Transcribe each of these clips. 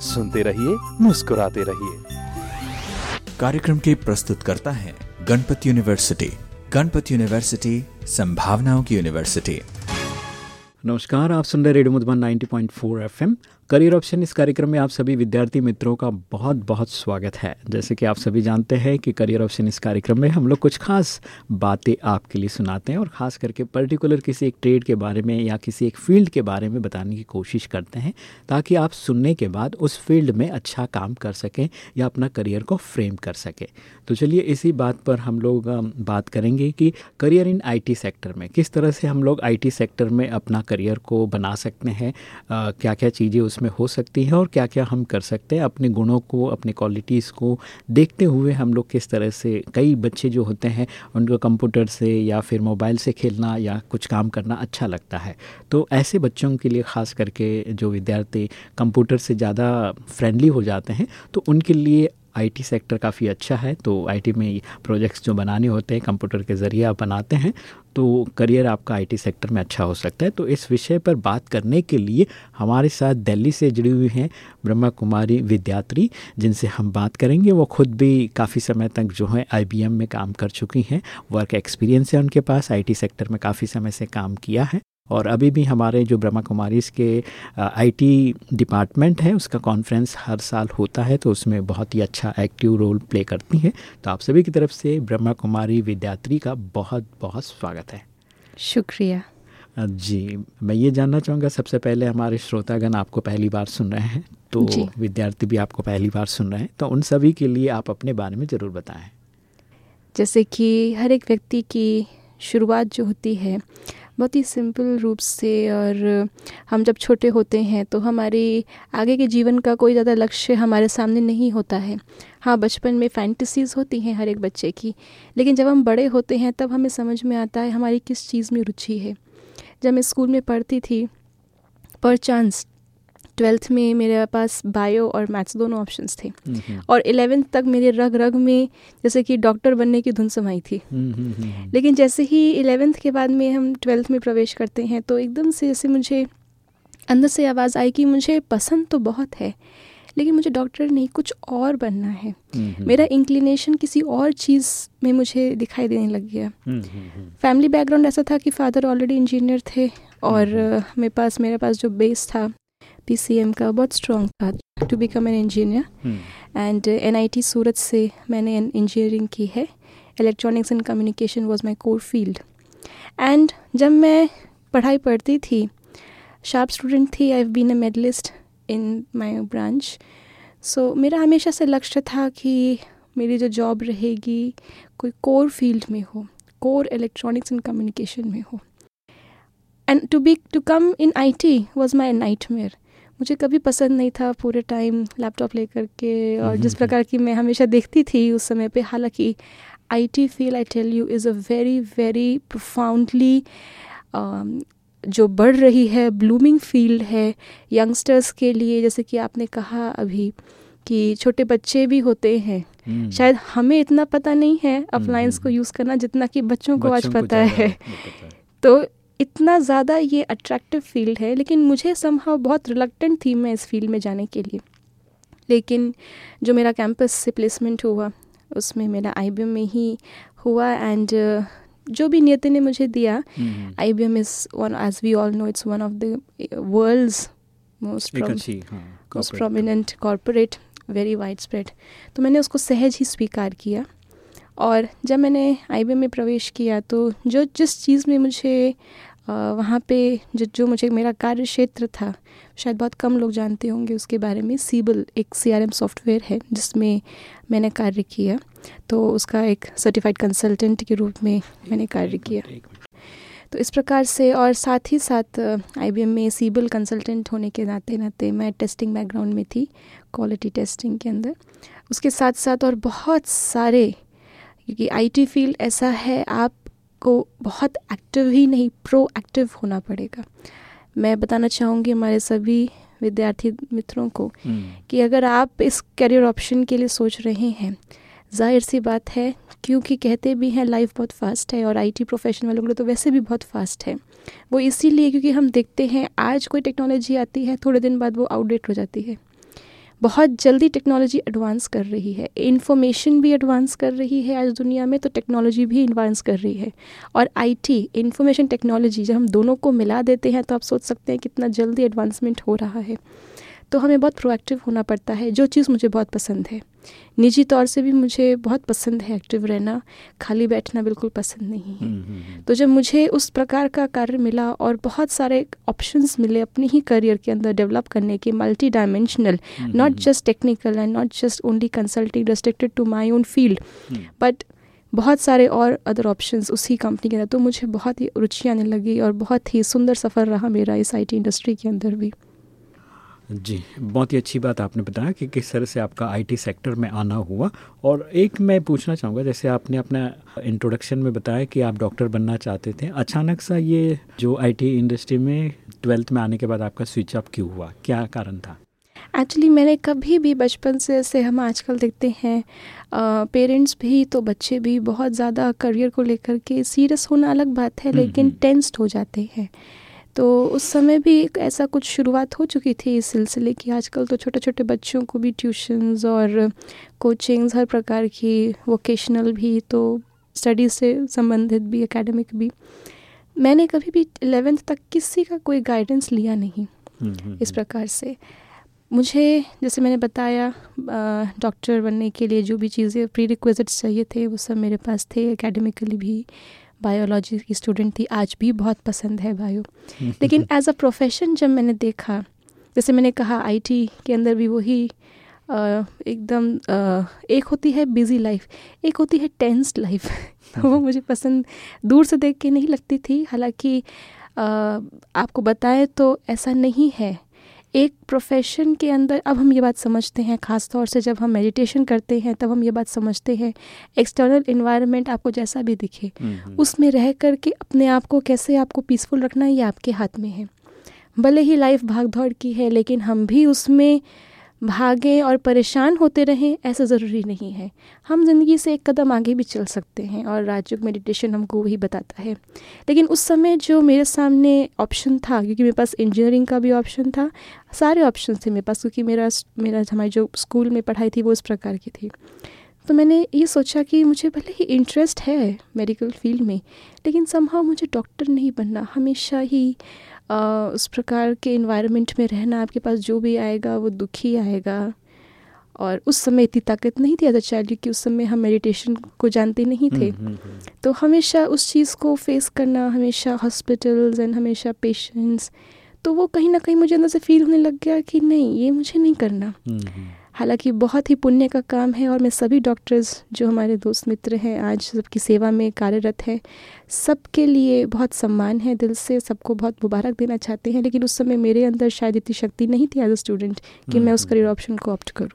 सुनते रहिए मुस्कुराते रहिए। कार्यक्रम के प्रस्तुत करता है गणपति यूनिवर्सिटी गणपति यूनिवर्सिटी संभावनाओं की यूनिवर्सिटी। नमस्कार आप सुन रहे radio Madhuban 90.4 FM. Career option इस कार्यक्रम में आप सभी विद्यार्थी मित्रों का बहुत बहुत स्वागत है। जैसे कि आप सभी जानते हैं कि करियर ऑप्शन इस कार्यक्रम में हम लोग कुछ खास बातें आपके लिए सुनाते हैं और ख़ास करके पर्टिकुलर किसी एक ट्रेड के बारे में या किसी एक फ़ील्ड के बारे में बताने की कोशिश करते हैं ताकि आप सुनने के बाद उस फ़ील्ड में अच्छा काम कर सकें या अपना करियर को फ्रेम कर सकें। तो चलिए इसी बात पर हम लोग बात करेंगे कि करियर इन आईटी सेक्टर में किस तरह से हम लोग आईटी सेक्टर में अपना करियर को बना सकते हैं क्या क्या चीज़ें उस उसमें हो सकती है और क्या क्या हम कर सकते हैं। अपने गुणों को, अपने क्वालिटीज़ को देखते हुए हम लोग किस तरह से, कई बच्चे जो होते हैं, उनको कंप्यूटर से या फिर मोबाइल से खेलना या कुछ काम करना अच्छा लगता है। तो ऐसे बच्चों के लिए ख़ास करके जो विद्यार्थी कंप्यूटर से ज़्यादा फ्रेंडली हो जाते हैं तो उनके लिए आईटी सेक्टर काफ़ी अच्छा है तो आईटी में प्रोजेक्ट्स जो बनाने होते हैं, कंप्यूटर के ज़रिए आप बनाते हैं तो करियर आपका आईटी सेक्टर में अच्छा हो सकता है। तो इस विषय पर बात करने के लिए हमारे साथ दिल्ली से जुड़ी हुई हैं ब्रह्मा कुमारी विद्यार्थी जिनसे हम बात करेंगे। वो खुद भी काफ़ी समय तक जो है आईबीएम में काम कर चुकी हैं, वर्क एक्सपीरियंस है उनके पास, आईटी सेक्टर में काफ़ी समय से काम किया है। और अभी भी हमारे जो ब्रह्मा कुमारीज के आईटी डिपार्टमेंट है उसका कॉन्फ्रेंस हर साल होता है तो उसमें बहुत ही अच्छा एक्टिव रोल प्ले करती हैं। तो आप सभी की तरफ़ से ब्रह्मा कुमारी विद्यार्थी का बहुत बहुत स्वागत है। शुक्रिया। जी मैं ये जानना चाहूँगा सबसे पहले हमारे श्रोतागण आपको पहली बार सुन रहे हैं तो विद्यार्थी भी आपको पहली बार सुन रहे हैं तो उन सभी के लिए आप अपने बारे में ज़रूर बताएँ। जैसे कि हर एक व्यक्ति की शुरुआत जो होती है बहुत ही सिंपल रूप से और हम जब छोटे होते हैं तो हमारे आगे के जीवन का कोई ज़्यादा लक्ष्य हमारे सामने नहीं होता है। हाँ बचपन में फैंटसीज़ होती हैं हर एक बच्चे की, लेकिन जब हम बड़े होते हैं तब हमें समझ में आता है हमारी किस चीज़ में रुचि है। जब मैं स्कूल में पढ़ती थी, पर चांस ट्वेल्थ में मेरे पास बायो और मैथ्स दोनों ऑप्शंस थे। और इलेवेंथ तक मेरे रग रग में जैसे कि डॉक्टर बनने की धुन समाई थी। लेकिन जैसे ही इलेवेंथ के बाद में हम ट्वेल्थ में प्रवेश करते हैं तो एकदम से जैसे मुझे अंदर से आवाज़ आई कि मुझे पसंद तो बहुत है लेकिन मुझे डॉक्टर नहीं कुछ और बनना है। मेरा इंक्लिनेशन किसी और चीज़ में मुझे दिखाई देने लग गया। फैमिली बैकग्राउंड ऐसा था कि फादर ऑलरेडी इंजीनियर थे और मेरे पास मेरे पास जो बेस था पीसीएम का बहुत स्ट्रॉन्ग था to become an engineer and NIT Surat से मैंने इंजीनियरिंग की है. Electronics and communication was my core field and जब मैं पढ़ाई पढ़ती थी शार्प स्टूडेंट थी I have been a medalist in my branch so मेरा हमेशा से लक्ष्य था कि मेरी जो जॉब रहेगी कोई कोर फ़ील्ड में हो कोर इलेक्ट्रॉनिक्स एंड कम्युनिकेशन में हो. And to be to come in I T was my nightmare मुझे कभी पसंद नहीं था पूरे टाइम लैपटॉप लेकर के और जिस प्रकार की मैं हमेशा देखती थी उस समय पे हालाँकि I T feel I tell you is a very very profoundly जो बढ़ रही है ब्लूमिंग फ़ील्ड है यंगस्टर्स के लिए। जैसे कि आपने कहा अभी कि छोटे बच्चे भी होते हैं। हम्म। शायद हमें इतना पता नहीं है अप्लायंस को यूज़ करना जितना कि बच्चों को आज पता है। तो इतना ज़्यादा ये अट्रैक्टिव फ़ील्ड है लेकिन मुझे समहाउ बहुत रिलक्टेंट थी मैं इस फ़ील्ड में जाने के लिए। लेकिन जो मेरा कैंपस से प्लेसमेंट हुआ उसमें मेरा आईबीएम में ही हुआ एंड जो भी नियति ने मुझे दिया I B M is one as we all know it's one of the world's most most prominent corporate very wide spread तो मैंने उसको सहज ही स्वीकार किया। और जब मैंने आईबीएम में प्रवेश किया तो जो जिस चीज़ में मुझे वहाँ पे जो जो मुझे मेरा कार्य क्षेत्र था शायद बहुत कम लोग जानते होंगे उसके बारे में। सीबल एक सीआरएम सॉफ्टवेयर है जिसमें मैंने कार्य किया। तो उसका एक सर्टिफाइड कंसल्टेंट के रूप में मैंने कार्य किया। तो इस प्रकार से और साथ ही साथ आईबीएम में सीबल कंसल्टेंट होने के नाते नाते मैं टेस्टिंग बैकग्राउंड में थी क्वालिटी टेस्टिंग के अंदर। उसके साथ साथ और बहुत सारे क्योंकि आईटी फ़ील्ड ऐसा है आपको बहुत एक्टिव ही नहीं प्रो एक्टिव होना पड़ेगा। मैं बताना चाहूँगी हमारे सभी विद्यार्थी मित्रों को कि अगर आप इस करियर ऑप्शन के लिए सोच रहे हैं ज़ाहिर सी बात है क्योंकि कहते भी हैं लाइफ बहुत फास्ट है और आईटी प्रोफेशन वालों के लिए तो वैसे भी बहुत फास्ट है। वो इसीलिए क्योंकि हम देखते हैं आज कोई टेक्नोलॉजी आती है थोड़े दिन बाद वो आउटडेट हो जाती है। बहुत जल्दी टेक्नोलॉजी एडवांस कर रही है। इन्फॉर्मेशन भी एडवांस कर रही है आज दुनिया में तो टेक्नोलॉजी भी एडवांस कर रही है। और आईटी इन्फॉर्मेशन टेक्नोलॉजी जब हम दोनों को मिला देते हैं तो आप सोच सकते हैं कितना जल्दी एडवांसमेंट हो रहा है। तो हमें बहुत प्रोएक्टिव होना पड़ता है। जो चीज़ मुझे बहुत पसंद है। निजी तौर से भी मुझे बहुत पसंद है एक्टिव रहना। खाली बैठना बिल्कुल पसंद नहीं है। हम्म, हम्म, हम्म। तो जब मुझे उस प्रकार का कार्य मिला और बहुत सारे ऑप्शंस मिले अपने ही करियर के अंदर डेवलप करने के multi dimensional not just technical and not just only consulting restricted to my own field but बहुत सारे और अदर ऑप्शंस उसी कंपनी के अंदर। तो मुझे बहुत ही रुचि आने लगी और बहुत ही सुंदर सफ़र रहा मेरा इस आईटी इंडस्ट्री के अंदर भी। जी बहुत ही अच्छी बात आपने बताया कि किस तरह से आपका आईटी सेक्टर में आना हुआ। और एक मैं पूछना चाहूँगा जैसे आपने अपना इंट्रोडक्शन में बताया कि आप डॉक्टर बनना चाहते थे अचानक सा ये जो आईटी इंडस्ट्री में ट्वेल्थ में आने के बाद आपका स्विच अप क्यों हुआ? क्या कारण था? एक्चुअली मैंने कभी भी बचपन से ऐसे हम आजकल देखते हैं पेरेंट्स भी तो बच्चे भी बहुत ज़्यादा करियर को लेकर के सीरियस होना अलग बात है हम्म, लेकिन टेंस्ड हम्म। हो जाते हैं। तो उस समय भी एक ऐसा कुछ शुरुआत हो चुकी थी इस सिलसिले की। आजकल तो छोटे छोटे बच्चों को भी ट्यूशन्स और कोचिंग्स हर प्रकार की वोकेशनल भी तो स्टडीज़ से संबंधित भी एकेडमिक भी। मैंने कभी भी एलेवेंथ तक किसी का कोई गाइडेंस लिया नहीं हम्म, हम्म, इस हम्म। प्रकार से। मुझे जैसे मैंने बताया डॉक्टर बनने के लिए जो भी चीज़ें प्री रिक्वेजिट्स चाहिए थे वो सब मेरे पास थे एकेडमिकली भी। बायोलॉजी की स्टूडेंट थी आज भी बहुत पसंद है बायो लेकिन एज अ प्रोफेशन जब मैंने देखा जैसे मैंने कहा आईटी के अंदर भी वही एकदम एक होती है बिज़ी लाइफ एक होती है टेंस लाइफ वो मुझे पसंद दूर से देख के नहीं लगती थी हालाँकि आपको बताएँ तो ऐसा नहीं है. एक प्रोफेशन के अंदर अब हम ये बात समझते हैं ख़ास तौर से जब हम मेडिटेशन करते हैं तब हम ये बात समझते हैं एक्सटर्नल इन्वायरमेंट आपको जैसा भी दिखे। उसमें रह कर के अपने आप को कैसे आपको पीसफुल रखना है ये आपके हाथ में है भले ही लाइफ भाग दौड़ की है लेकिन हम भी उसमें भागें और परेशान होते रहें, ऐसा ज़रूरी नहीं है। हम ज़िंदगी से एक कदम आगे भी चल सकते हैं और राजयोग मेडिटेशन हमको वही बताता है। लेकिन उस समय जो मेरे सामने ऑप्शन था, क्योंकि मेरे पास इंजीनियरिंग का भी ऑप्शन था, सारे ऑप्शन थे मेरे पास, क्योंकि मेरा मेरा हमारी जो स्कूल में पढ़ाई थी वो इस प्रकार की थी। तो मैंने ये सोचा कि मुझे भले ही इंटरेस्ट है मेडिकल फ़ील्ड में, लेकिन समहा मुझे डॉक्टर नहीं बनना, हमेशा ही उस प्रकार के इन्वायरमेंट में रहना आपके पास जो भी आएगा वो दुखी आएगा। और उस समय इतनी ताकत नहीं थी एज की उस समय हम मेडिटेशन को जानते नहीं थे। हम्म, हम्म, हम्म। तो हमेशा उस चीज़ को फेस करना हमेशा हॉस्पिटल्स एंड हमेशा पेशेंट्स तो वो कहीं ना कहीं मुझे अंदर से फील होने लग गया कि नहीं ये मुझे नहीं करना। हालाँकि बहुत ही पुण्य का काम है और मैं सभी डॉक्टर्स जो हमारे दोस्त मित्र हैं आज सबकी सेवा में कार्यरत हैं सबके लिए बहुत सम्मान है दिल से सबको बहुत मुबारक देना चाहते हैं लेकिन उस समय मेरे अंदर शायद इतनी शक्ति नहीं थी एज अ स्टूडेंट कि मैं उस करियर ऑप्शन को ऑप्ट करूँ।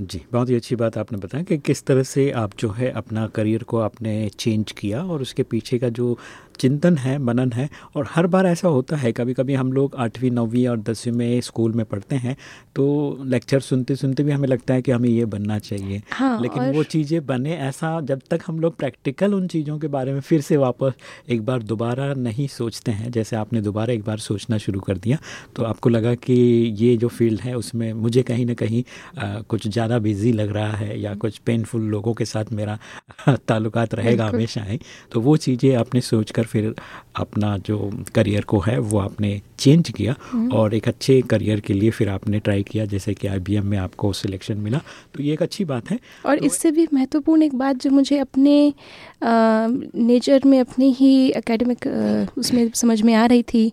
जी बहुत ही अच्छी बात आपने बताया कि किस तरह से आप जो है अपना करियर को आपने चेंज किया और उसके पीछे का जो चिंतन है मनन है और हर बार ऐसा होता है। कभी कभी हम लोग आठवीं नौवीं और दसवीं में स्कूल में पढ़ते हैं तो लेक्चर सुनते सुनते भी हमें लगता है कि हमें ये बनना चाहिए। हाँ, लेकिन और... वो चीज़ें बने ऐसा जब तक हम लोग प्रैक्टिकल उन चीज़ों के बारे में फिर से वापस एक बार दोबारा नहीं सोचते हैं जैसे आपने दोबारा एक बार सोचना शुरू कर दिया तो आपको लगा कि ये जो फ़ील्ड है उसमें मुझे कहीं ना कहीं आ, कुछ ज़्यादा बिज़ी लग रहा है या कुछ पेनफुल लोगों के साथ मेरा ताल्लुकात रहेगा हमेशा ही। तो वो चीज़ें आपने सोच कर फिर अपना जो करियर को है वो आपने चेंज किया हम्म। और एक अच्छे करियर के लिए फिर आपने ट्राई किया जैसे कि आईबीएम में आपको सिलेक्शन मिला। तो ये एक अच्छी बात है। और तो इससे भी महत्वपूर्ण एक बात जो मुझे अपने नेचर में अपनी ही एकेडमिक उसमें समझ में आ रही थी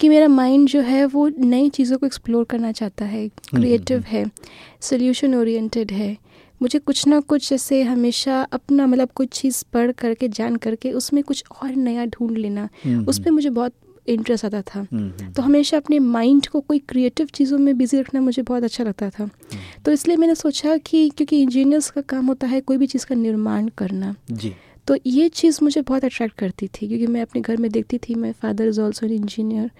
कि मेरा माइंड जो है वो नई चीज़ों को एक्सप्लोर करना चाहता है। क्रिएटिव हम्म, हम्म, है सोल्यूशन ओरिएंटेड है। मुझे कुछ ना कुछ ऐसे हमेशा अपना मतलब कुछ चीज़ पढ़ करके जान करके उसमें कुछ और नया ढूंढ लेना। हम्म, उस पर मुझे बहुत इंटरेस्ट आता था। हम्म, हम्म, तो हमेशा अपने माइंड को कोई क्रिएटिव चीज़ों में बिज़ी रखना मुझे बहुत अच्छा लगता था। तो इसलिए मैंने सोचा कि क्योंकि इंजीनियर्स का काम होता है कोई भी चीज़ का निर्माण करना। जी। तो ये चीज़ मुझे बहुत अट्रैक्ट करती थी क्योंकि मैं अपने घर में देखती थी my father is also an engineer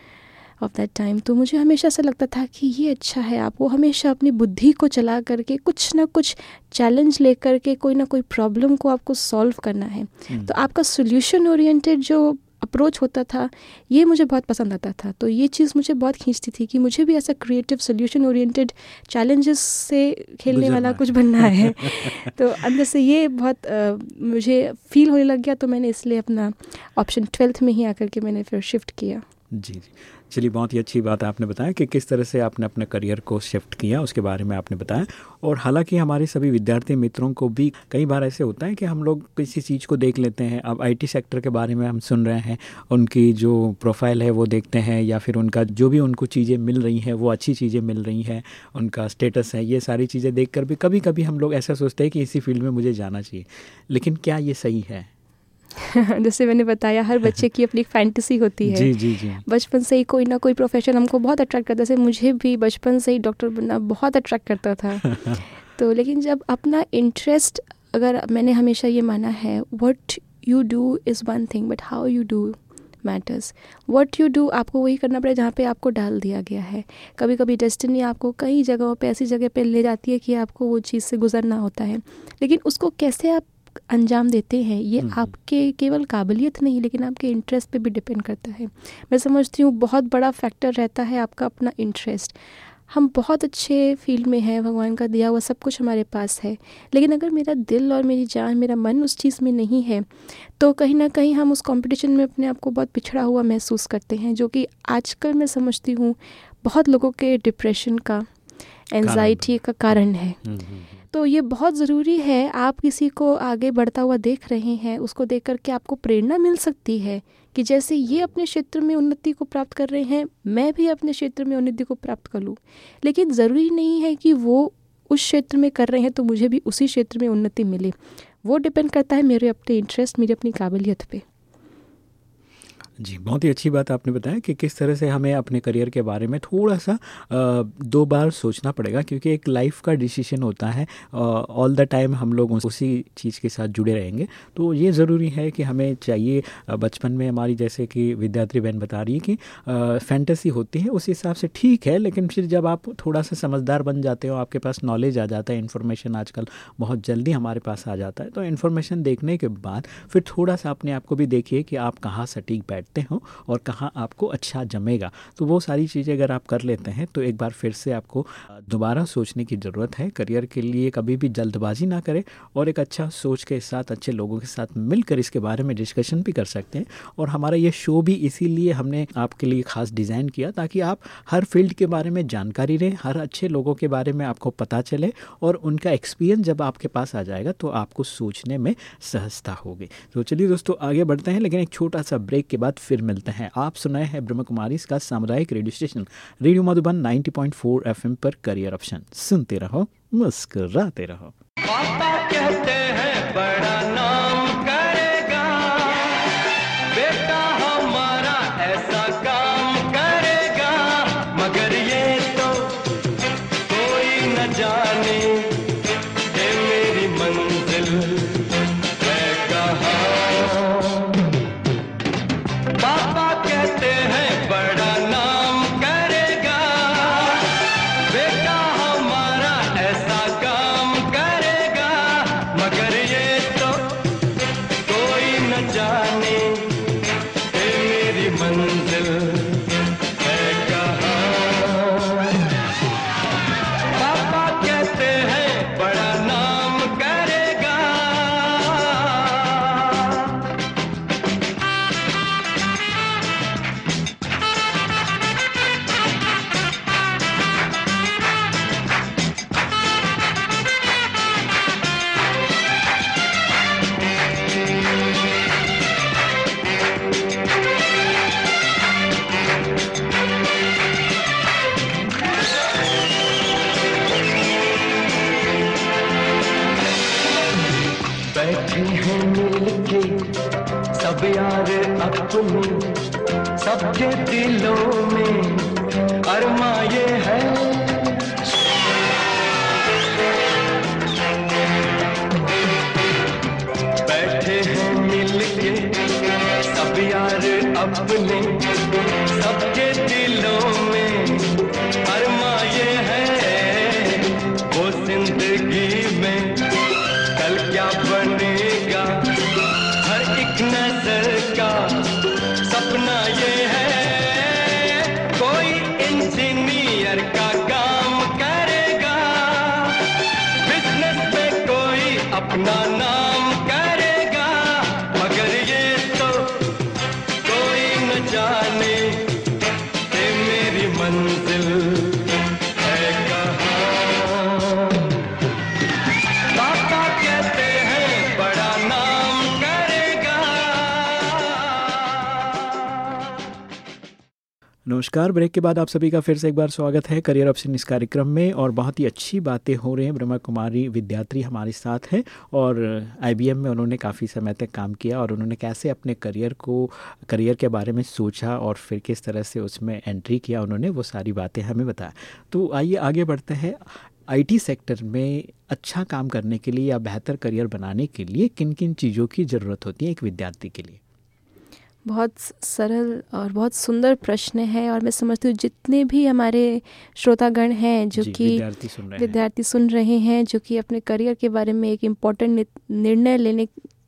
of that time तो मुझे हमेशा ऐसा लगता था कि ये अच्छा है आप। वो हमेशा अपनी बुद्धि को चला करके कुछ ना कुछ चैलेंज लेकर के कोई ना कोई प्रॉब्लम को आपको सॉल्व करना है। हम्म, तो आपका सोल्यूशन ओरिएंटेड जो अप्रोच होता था ये मुझे बहुत पसंद आता था। तो ये चीज़ मुझे बहुत खींचती थी कि मुझे भी ऐसा क्रिएटिव सोल्यूशन ओरिएंटेड चैलेंजेस से खेलने वाला कुछ बनना है। तो अंदर से ये बहुत अ, मुझे फील होने लग गया तो मैंने इसलिए अपना ऑप्शन ट्वेल्थ में ही आकर के मैंने फिर शिफ्ट किया। जी जी। चलिए, बहुत ही अच्छी बात आपने बताया कि किस तरह से आपने अपने करियर को शिफ्ट किया, उसके बारे में आपने बताया। और हालाँकि हमारे सभी विद्यार्थी मित्रों को भी कई बार ऐसे होता है कि हम लोग किसी चीज़ को देख लेते हैं। अब आईटी सेक्टर के बारे में हम सुन रहे हैं, उनकी जो प्रोफ़ाइल है वो देखते हैं या फिर उनका जो भी उनको चीज़ें मिल रही हैं, वो अच्छी चीज़ें मिल रही हैं, उनका स्टेटस है, ये सारी चीज़ें देख भी कभी कभी हम लोग ऐसा सोचते हैं कि इसी फ़ील्ड में मुझे जाना चाहिए। लेकिन क्या ये सही है? जैसे मैंने बताया हर बच्चे की अपनी एक फैंटेसी होती है। जी जी जी। बचपन से ही कोई ना कोई प्रोफेशन हमको बहुत अट्रैक्ट करता है। जैसे मुझे भी बचपन से ही डॉक्टर बनना बहुत अट्रैक्ट करता था। तो लेकिन जब अपना इंटरेस्ट अगर मैंने हमेशा ये माना है what you do is one thing but how you do matters what you do आपको वही करना पड़ेगा जहाँ पे आपको डाल दिया गया है। कभी कभी डेस्टिनी आपको कई जगहों पे ऐसी जगह पे ले जाती है कि आपको वो चीज़ से गुजरना होता है। लेकिन उसको कैसे आप अंजाम देते हैं ये हम्म। आपके केवल काबिलियत नहीं लेकिन आपके इंटरेस्ट पे भी डिपेंड करता है। मैं समझती हूँ बहुत बड़ा फैक्टर रहता है आपका अपना इंटरेस्ट हम बहुत अच्छे फ़ील्ड में हैं भगवान का दिया हुआ सब कुछ हमारे पास है। लेकिन अगर मेरा दिल और मेरी जान मेरा मन उस चीज़ में नहीं है तो कहीं ना कहीं हम उस कंपटीशन में अपने आप को बहुत पिछड़ा हुआ महसूस करते हैं जो कि आजकल मैं समझती हूँ बहुत लोगों के डिप्रेशन का एनजाइटी का कारण है। हम्म, हम्म, हम्म। तो ये बहुत ज़रूरी है, आप किसी को आगे बढ़ता हुआ देख रहे हैं, उसको देख कर के आपको प्रेरणा मिल सकती है कि जैसे ये अपने क्षेत्र में उन्नति को प्राप्त कर रहे हैं, मैं भी अपने क्षेत्र में उन्नति को प्राप्त कर लूँ। लेकिन ज़रूरी नहीं है कि वो उस क्षेत्र में कर रहे हैं तो मुझे भी उसी क्षेत्र में उन्नति मिले। वो डिपेंड करता है मेरे अपने इंटरेस्ट मेरी अपनी काबिलियत पे। जी, बहुत ही अच्छी बात आपने बताया कि किस तरह से हमें अपने करियर के बारे में थोड़ा सा दो बार सोचना पड़ेगा क्योंकि एक लाइफ का डिसीज़न होता है ऑल द टाइम हम लोग उसी चीज़ के साथ जुड़े रहेंगे। तो ये ज़रूरी है कि हमें चाहिए बचपन में हमारी जैसे कि विद्यार्थी बहन बता रही है कि फैंटेसी होती है, उस हिसाब से ठीक है, लेकिन फिर जब आप थोड़ा सा समझदार बन जाते हो, आपके पास नॉलेज आ जाता है इन्फॉर्मेशन आजकल बहुत जल्दी हमारे पास आ जाता है तो इन्फॉर्मेशन देखने के बाद फिर थोड़ा सा अपने आप को भी देखिए कि आप कहाँ सटीक बैठते हो और कहाँ आपको अच्छा जमेगा। तो वो सारी चीज़ें अगर आप कर लेते हैं तो एक बार फिर से आपको दोबारा सोचने की ज़रूरत है। करियर के लिए कभी भी जल्दबाजी ना करें और एक अच्छा सोच के साथ, अच्छे लोगों के साथ मिलकर इसके बारे में डिस्कशन भी कर सकते हैं। और हमारा ये शो भी इसीलिए हमने आपके लिए खास डिज़ाइन किया ताकि आप हर फ़ील्ड के बारे में जानकारी रहे हर अच्छे लोगों के बारे में आपको पता चले और उनका एक्सपीरियंस जब आपके पास आ जाएगा तो आपको सोचने में सहजता होगी। तो चलिए दोस्तों, आगे बढ़ते हैं, लेकिन एक छोटा सा ब्रेक के बाद फिर मिलते हैं। आप सुनाए हैं ब्रह्म कुमारी, इसका सामुदायिक radio station, radio Madhuban 90.4 FM पर करियर ऑप्शन। सुनते रहो, मुस्कराते रहो। यार अपने नमस्कार। ब्रेक के बाद आप सभी का फिर से एक बार स्वागत है करियर ऑप्शन इस कार्यक्रम में और बहुत ही अच्छी बातें हो रही हैं। ब्रह्मा कुमारी विद्यार्थी हमारे साथ हैं और आईबीएम में उन्होंने काफ़ी समय तक काम किया और उन्होंने कैसे अपने करियर को, करियर के बारे में सोचा और फिर किस तरह से उसमें एंट्री किया उन्होंने, वो सारी बातें हमें बताया। तो आइए आगे बढ़ते हैं। आईटी सेक्टर में अच्छा काम करने के लिए या बेहतर करियर बनाने के लिए किन किन चीज़ों की ज़रूरत होती है एक विद्यार्थी के लिए? बहुत सरल और बहुत सुंदर प्रश्न है और मैं समझती हूँ जितने भी हमारे श्रोतागण हैं जो कि विद्यार्थी सुन रहे हैं। विद्यार्थी सुन रहे हैं जो कि अपने करियर के बारे में एक इम्पोर्टेंट निर्णय लेने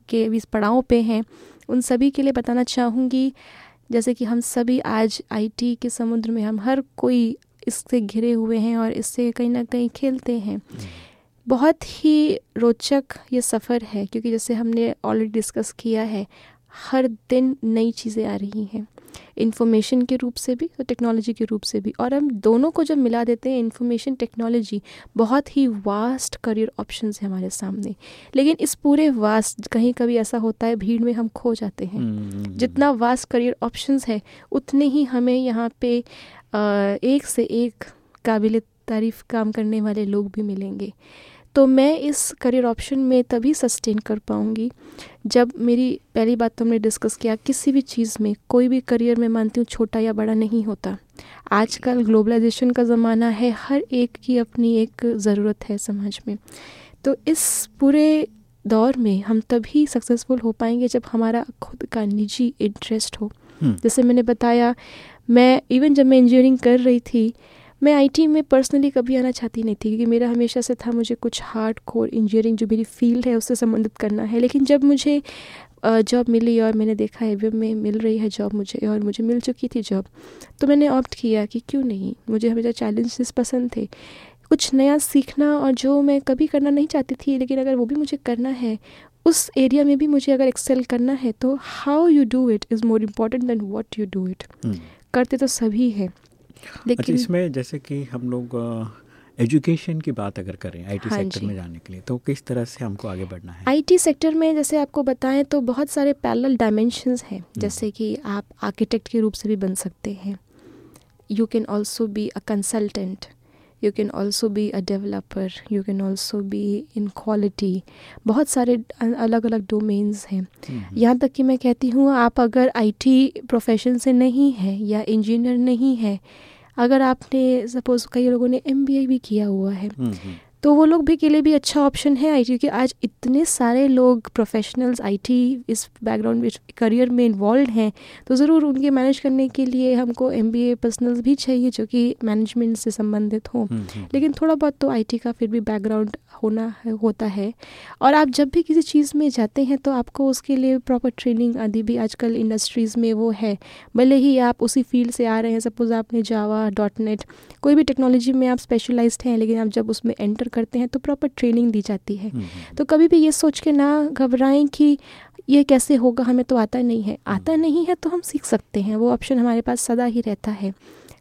के इस पड़ाव पे हैं उन सभी के लिए बताना चाहूँगी जैसे कि हम सभी आज आईटी के समुद्र में हम हर कोई इससे घिरे हुए हैं और इससे कहीं ना कहीं खेलते हैं। बहुत ही रोचक ये सफ़र है क्योंकि जैसे हमने ऑलरेडी डिस्कस किया है हर दिन नई चीज़ें आ रही हैं। इन्फॉर्मेशन के रूप से भी और टेक्नोलॉजी के रूप से भी। और हम दोनों को जब मिला देते हैं इन्फॉर्मेशन टेक्नोलॉजी बहुत ही वास्ट करियर ऑप्शन है हमारे सामने। लेकिन इस पूरे वास्ट कहीं कभी ऐसा होता है भीड़ में हम खो जाते हैं। हम्म, जितना वास्ट करियर ऑप्शन है उतने ही हमें यहाँ पे एक से एक काबिल तारीफ़ काम करने वाले लोग भी मिलेंगे। तो मैं इस करियर ऑप्शन में तभी सस्टेन कर पाऊँगी जब मेरी पहली बात तो हमने डिस्कस किया किसी भी चीज़ में कोई भी करियर में मानती हूँ छोटा या बड़ा नहीं होता। आजकल ग्लोबलाइजेशन का ज़माना है हर एक की अपनी एक ज़रूरत है समाज में। तो इस पूरे दौर में हम तभी सक्सेसफुल हो पाएँगे जब हमारा खुद का निजी इंटरेस्ट हो। हम्म। जैसे मैंने बताया मैं इवन जब मैं इंजीनियरिंग कर रही थी मैं आईटी में पर्सनली कभी आना चाहती नहीं थी क्योंकि मेरा हमेशा से था मुझे कुछ हार्ड कोर इंजीनियरिंग जो मेरी फ़ील्ड है उससे संबंधित करना है। लेकिन जब मुझे जॉब मिली और मैंने देखा है में मिल रही है जॉब मुझे और मुझे मिल चुकी थी जॉब तो मैंने ऑप्ट किया कि क्यों नहीं? मुझे हमेशा चैलेंजेस पसंद थे। कुछ नया सीखना और जो मैं कभी करना नहीं चाहती थी लेकिन अगर वो भी मुझे करना है उस एरिया में भी मुझे अगर एक्सेल करना है तो how you do it is more important than what you do it. करते तो सभी हैं। अच्छा इसमें जैसे कि हम लोग एजुकेशन की बात अगर करें आईटी हाँ सेक्टर में जाने के लिए तो किस तरह से हमको आगे बढ़ना है? आईटी सेक्टर में जैसे आपको बताएँ तो बहुत सारे पैरेलल डायमेंशंस हैं जैसे कि आप आर्किटेक्ट के रूप से भी बन सकते हैं। You can also be a consultant you can also be a developer you can also be in quality बहुत सारे अलग अलग डोमेन्स हैं। हम्म, यहाँ तक कि मैं कहती हूँ आप अगर आईटी प्रोफेशन से नहीं हैं या इंजीनियर नहीं है अगर आपने सपोज़ कई लोगों ने एमबीए भी किया हुआ है हम्म, तो वो लोग भी के लिए भी अच्छा ऑप्शन है आई क्योंकि आज इतने सारे लोग प्रोफेशनल्स आईटी इस बैकग्राउंड में करियर में इन्वॉल्व हैं तो ज़रूर उनके मैनेज करने के लिए हमको एमबीए पर्सनल्स भी चाहिए जो कि मैनेजमेंट से संबंधित हों। हम्म, हम्म, लेकिन थोड़ा बहुत तो आईटी का फिर भी बैकग्राउंड होना है होता है। और आप जब भी किसी चीज़ में जाते हैं तो आपको उसके लिए प्रॉपर ट्रेनिंग आदि भी आजकल इंडस्ट्रीज़ में वो है। भले ही आप उसी फ़ील्ड से आ रहे हैं सपोज़ आपने जावा डॉट नेट कोई भी टेक्नोलॉजी में आप स्पेशलाइज्ड हैं लेकिन आप जब उसमें एंटर करते हैं तो प्रॉपर ट्रेनिंग दी जाती है। हम्म, हम्म, तो कभी भी ये सोच के ना घबराएँ कि ये कैसे होगा हमें तो आता नहीं है। आता नहीं है तो हम सीख सकते हैं वो ऑप्शन हमारे पास सदा ही रहता है।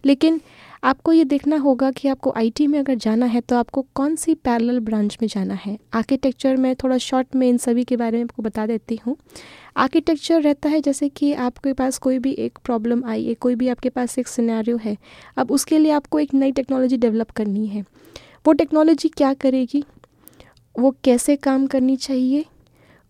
लेकिन आपको ये देखना होगा कि आपको आईटी में अगर जाना है तो आपको कौन सी पैरेलल ब्रांच में जाना है? आर्किटेक्चर में थोड़ा शॉर्ट में इन सभी के बारे में आपको बता देती हूँ। आर्किटेक्चर रहता है जैसे कि आपके पास कोई भी एक प्रॉब्लम आई है कोई भी आपके पास एक सिनेरियो है। अब उसके लिए आपको एक नई टेक्नोलॉजी डेवलप करनी है। वो टेक्नोलॉजी क्या करेगी? वो कैसे काम करनी चाहिए?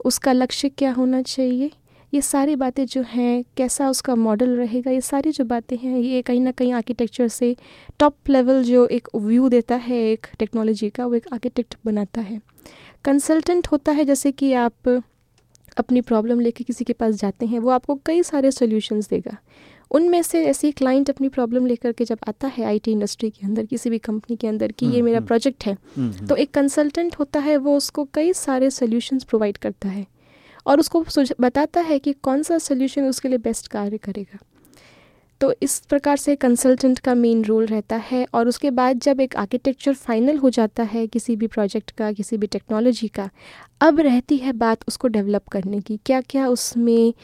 उसका लक्ष्य क्या होना चाहिए? ये सारी बातें जो हैं, कैसा उसका मॉडल रहेगा, ये सारी जो बातें हैं, ये कहीं ना कहीं आर्किटेक्चर से टॉप लेवल जो एक व्यू देता है एक टेक्नोलॉजी का, वो एक आर्किटेक्ट बनाता है। कंसल्टेंट होता है जैसे कि आप अपनी प्रॉब्लम लेके किसी के पास जाते हैं वो आपको कई सारे सोल्यूशंस देगा। उनमें से ऐसे ही क्लाइंट अपनी प्रॉब्लम लेकर के जब आता है आईटी इंडस्ट्री के अंदर किसी भी कंपनी के अंदर कि ये हम्म, मेरा हम्म। प्रोजेक्ट है हम्म, तो एक कंसल्टेंट होता है वो उसको कई सारे सोल्यूशंस प्रोवाइड करता है। और उसको बताता है कि कौन सा सोल्यूशन उसके लिए बेस्ट कार्य करेगा। तो इस प्रकार से कंसल्टेंट का मेन रोल रहता है और उसके बाद जब एक आर्किटेक्चर फाइनल हो जाता है किसी भी प्रोजेक्ट का, किसी भी टेक्नोलॉजी का, अब रहती है बात उसको डेवलप करने की। क्या क्या उसमें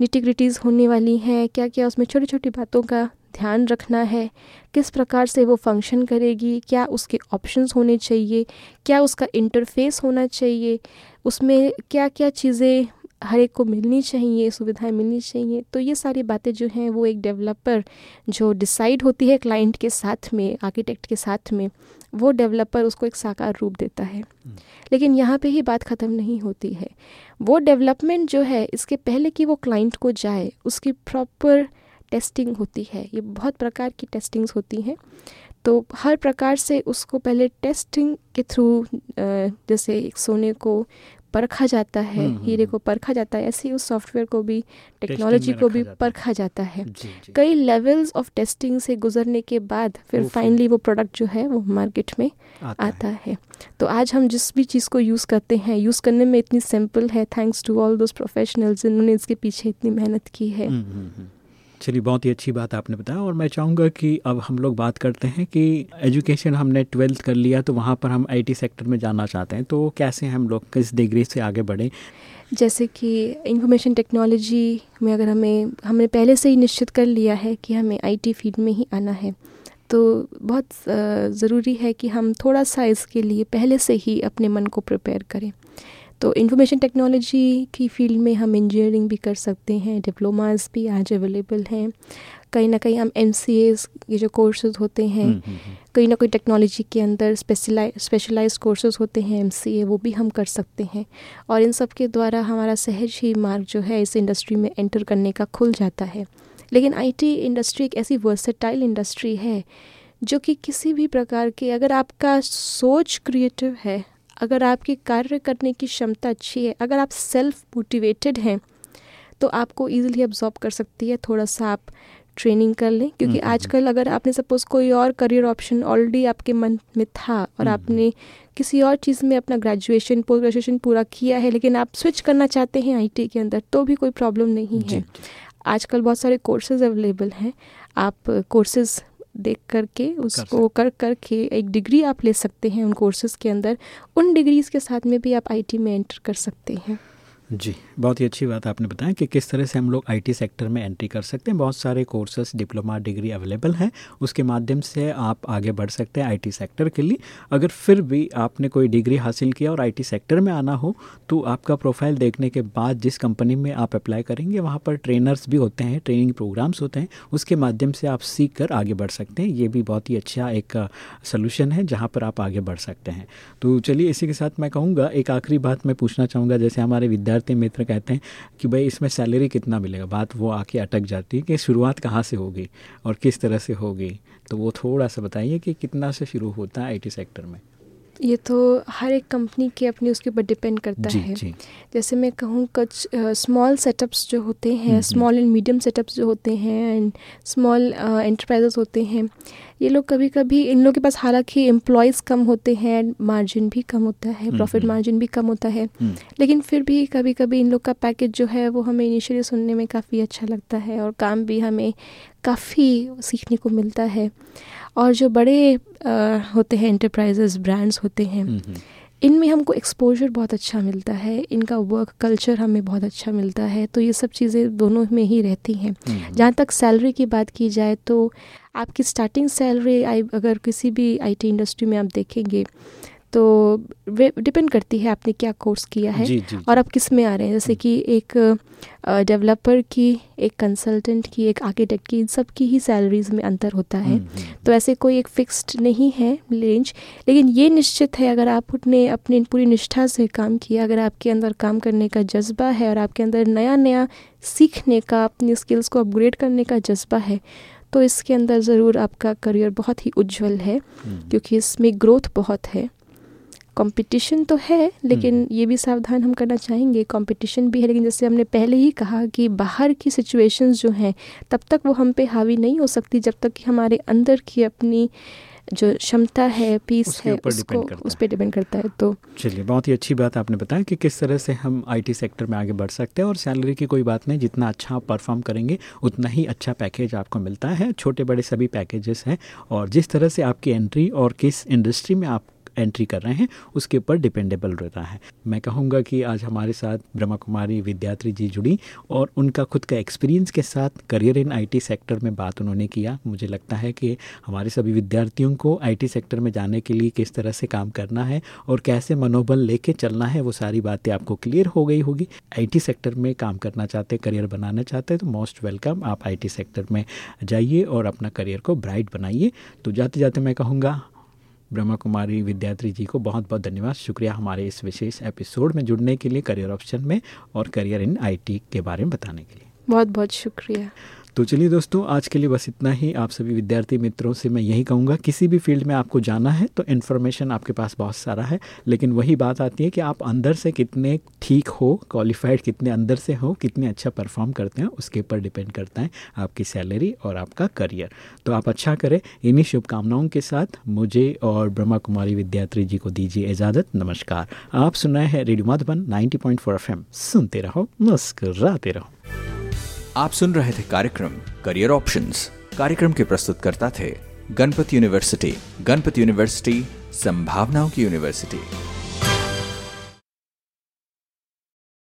निटिग्रिटीज़ होने वाली हैं? क्या क्या उसमें छोटी छोटी बातों का ध्यान रखना है? किस प्रकार से वो फ़ंक्शन करेगी? क्या उसके ऑप्शंस होने चाहिए? क्या उसका इंटरफेस होना चाहिए? उसमें क्या क्या चीज़ें हर एक को मिलनी चाहिए सुविधाएँ मिलनी चाहिए। तो ये सारी बातें जो हैं वो एक डेवलपर जो डिसाइड होती है क्लाइंट के साथ में आर्किटेक्ट के साथ में वो डेवलपर उसको एक साकार रूप देता है। लेकिन यहाँ पे ही बात ख़त्म नहीं होती है। वो डेवलपमेंट जो है इसके पहले कि वो क्लाइंट को जाए उसकी प्रॉपर टेस्टिंग होती है। ये बहुत प्रकार की टेस्टिंग्स होती हैं। तो हर प्रकार से उसको पहले टेस्टिंग के थ्रू जैसे एक सोने को परखा जाता है हम्म, हीरे हम्म। को परखा जाता है ऐसे ही उस सॉफ्टवेयर को भी टेक्नोलॉजी को भी जाता परखा जाता है। जी जी। कई लेवल्स ऑफ़ टेस्टिंग से गुजरने के बाद फिर फाइनली वो प्रोडक्ट जो है वो मार्केट में आता है। आता है। है तो आज हम जिस भी चीज़ को यूज़ करते हैं यूज़ करने में इतनी सिंपल है thanks to all those professionals जिन्होंने इसके पीछे इतनी मेहनत की है। हम्म। चलिए, बहुत ही अच्छी बात आपने बताया और मैं चाहूँगा कि अब हम लोग बात करते हैं कि एजुकेशन हमने ट्वेल्थ कर लिया तो वहाँ पर हम आईटी सेक्टर में जाना चाहते हैं तो कैसे हम लोग किस डिग्री से आगे बढ़ें? जैसे कि इंफॉर्मेशन टेक्नोलॉजी में अगर हमें, हमने पहले से ही निश्चित कर लिया है कि हमें आईटी फ़ील्ड में ही आना है तो बहुत ज़रूरी है कि हम थोड़ा सा इसके लिए पहले से ही अपने मन को प्रिपेयर करें। तो इंफॉर्मेशन टेक्नोलॉजी की फ़ील्ड में हम इंजीनियरिंग भी कर सकते हैं डिप्लोमास भी आज अवेलेबल हैं। कहीं ना कहीं हम एम ये जो कोर्सेज होते हैं हम्म, हम्म, हम्म। कहीं ना कोई टेक्नोलॉजी के अंदर स्पेशलाइज स्पेशलाइज कोर्सेज होते हैं एमसीए वो भी हम कर सकते हैं। और इन सब के द्वारा हमारा सहज ही मार्ग जो है इस इंडस्ट्री में एंटर करने का खुल जाता है। लेकिन आईटी इंडस्ट्री एक ऐसी वर्सेटाइल इंडस्ट्री है जो कि किसी भी प्रकार के अगर आपका सोच क्रिएटिव है अगर आपकी कार्य करने की क्षमता अच्छी है अगर आप सेल्फ मोटिवेटेड हैं तो आपको ईजिली अब्जॉर्ब कर सकती है थोड़ा सा आप ट्रेनिंग कर लें क्योंकि हम्म, हम्म, आजकल अगर आपने सपोज़ कोई और करियर ऑप्शन ऑलरेडी आपके मन में था और हम्म, आपने किसी और चीज़ में अपना ग्रेजुएशन पोस्ट ग्रेजुएशन पूरा किया है लेकिन आप स्विच करना चाहते हैं आईटी के अंदर तो भी कोई प्रॉब्लम नहीं है। आजकल बहुत सारे कोर्सेज अवेलेबल हैं आप कोर्सेज देख करके उसको कर करके एक डिग्री आप ले सकते हैं उन कोर्सेज के अंदर। उन डिग्रीज के साथ में भी आप आईटी में एंटर कर सकते हैं। जी, बहुत ही अच्छी बात आपने बताया कि किस तरह से हम लोग आईटी सेक्टर में एंट्री कर सकते हैं। बहुत सारे कोर्सेज डिप्लोमा डिग्री अवेलेबल हैं। उसके माध्यम से आप आगे बढ़ सकते हैं आईटी सेक्टर के लिए। अगर फिर भी आपने कोई डिग्री हासिल किया और आईटी सेक्टर में आना हो तो आपका प्रोफ़ाइल देखने के बाद जिस कंपनी में आप अप्लाई करेंगे, वहाँ पर ट्रेनर्स भी होते हैं ट्रेनिंग प्रोग्राम्स होते हैं। उसके माध्यम से आप सीख कर आगे बढ़ सकते हैं। ये भी बहुत ही अच्छा एक सोल्यूशन है जहाँ पर आप आगे बढ़ सकते हैं। तो चलिए इसी के साथ मैं कहूँगा, एक आखिरी बात मैं पूछना चाहूँगा। जैसे हमारे विद्यार्थी मित्र कहते हैं कि भाई, इसमें सैलरी कितना मिलेगा? बात वो आके अटक जाती है कि शुरुआत कहाँ से होगी और किस तरह से होगी? तो वो थोड़ा सा बताइए कि कितना से शुरू होता है आईटी सेक्टर में? ये तो हर एक कंपनी के अपने उसके ऊपर डिपेंड करता जी है। जी। जैसे मैं कहूँ कुछ स्मॉल सेटअप्स जो होते हम्म, हैं हम्म। स्मॉल एंड मीडियम सेटअप्स जो होते हैं एंड स्मॉल एंटरप्राइजेस होते हैं ये लोग कभी कभी इन लोगों के पास हालाँकि एम्प्लॉयज़ कम होते हैं मार्जिन भी कम होता है हम्म, प्रॉफिट हम्म। मार्जिन भी कम होता है। हम्म, लेकिन फिर भी कभी कभी इन लोग का पैकेज जो है वो हमें इनिशियली सुनने में काफ़ी अच्छा लगता है और काम भी हमें काफ़ी सीखने को मिलता है। और जो बड़े आ, होते हैं इंटरप्राइजेस ब्रांड्स होते हैं हम्म, हम्म, इनमें हमको एक्सपोजर बहुत अच्छा मिलता है इनका वर्क कल्चर हमें बहुत अच्छा मिलता है तो ये सब चीज़ें दोनों में ही रहती हैं। हम्म, जहाँ तक सैलरी की बात की जाए तो आपकी स्टार्टिंग सैलरी आई अगर किसी भी आईटी इंडस्ट्री में आप देखेंगे तो वे डिपेंड करती है आपने क्या कोर्स किया है जी, जी। और आप किसमें आ रहे हैं। जैसे कि एक डेवलपर की एक कंसल्टेंट की एक आर्किटेक्ट की इन सब की ही सैलरीज में अंतर होता है। हम्म, हम्म, तो ऐसे कोई एक फिक्स्ड नहीं है रेंज लेकिन ये निश्चित है अगर आपने अपनी पूरी निष्ठा से काम किया अगर आपके अंदर काम करने का जज्बा है और आपके अंदर नया नया सीखने का अपनी स्किल्स को अपग्रेड करने का जज्बा है तो इसके अंदर ज़रूर आपका करियर बहुत ही उज्जवल है हम्म, क्योंकि इसमें ग्रोथ बहुत है। कंपटीशन तो है लेकिन ये भी सावधान हम करना चाहेंगे कंपटीशन भी है लेकिन जैसे हमने पहले ही कहा कि बाहर की सिचुएशंस जो हैं तब तक वो हम पे हावी नहीं हो सकती जब तक कि हमारे अंदर की अपनी जो क्षमता है पीस है उसको उस पर डिपेंड करता है तो चलिए बहुत ही अच्छी बात आपने बताया कि किस तरह से हम आईटी सेक्टर में आगे बढ़ सकते हैं और सैलरी की कोई बात नहीं जितना अच्छा आप परफॉर्म करेंगे उतना ही अच्छा पैकेज आपको मिलता है। छोटे बड़े सभी पैकेजेस हैं और जिस तरह से आपकी एंट्री और किस इंडस्ट्री में आप एंट्री कर रहे हैं, उसके ऊपर डिपेंडेबल रहता है। मैं कहूँगा कि आज हमारे साथ ब्रह्मा कुमारी विद्यार्थी जी जुड़ी और उनका खुद का एक्सपीरियंस के साथ करियर इन आईटी सेक्टर में बात उन्होंने किया। मुझे लगता है कि हमारे सभी विद्यार्थियों को आईटी सेक्टर में जाने के लिए किस तरह से काम करना है और कैसे मनोबल लेके चलना है, वो सारी बातें आपको क्लियर हो गई होगी। आईटी सेक्टर में काम करना चाहते करियर बनाना चाहते हैं तो मोस्ट वेलकम आप आईटी सेक्टर में जाइए और अपना करियर को ब्राइट बनाइए। तो जाते जाते मैं कहूँगा ब्रह्मा कुमारी विद्यात्री जी को बहुत बहुत धन्यवाद। शुक्रिया हमारे इस विशेष एपिसोड में जुड़ने के लिए करियर ऑप्शन में और करियर इन आईटी के बारे में बताने के लिए। बहुत बहुत शुक्रिया। तो चलिए दोस्तों, आज के लिए बस इतना ही। आप सभी विद्यार्थी मित्रों से मैं यही कहूँगा, किसी भी फ़ील्ड में आपको जाना है तो इन्फॉर्मेशन आपके पास बहुत सारा है, लेकिन वही बात आती है कि आप अंदर से कितने ठीक हो क्वालिफाइड कितने अंदर से हो, कितने अच्छा परफॉर्म करते हैं, उसके ऊपर डिपेंड करता है आपकी सैलरी और आपका करियर तो आप अच्छा करें, इन्हीं शुभकामनाओं के साथ मुझे और ब्रह्मा कुमारी विद्यात्री जी को दीजिए इजाज़त। नमस्कार। आप सुनाए हैं रेडियो मधुबन 90.4 एफएम। सुनते रहो, मुस्कुराते रहो। आप सुन रहे थे कार्यक्रम करियर ऑप्शंस कार्यक्रम के प्रस्तुतकर्ता थे गणपति यूनिवर्सिटी गणपति यूनिवर्सिटी, संभावनाओं की यूनिवर्सिटी।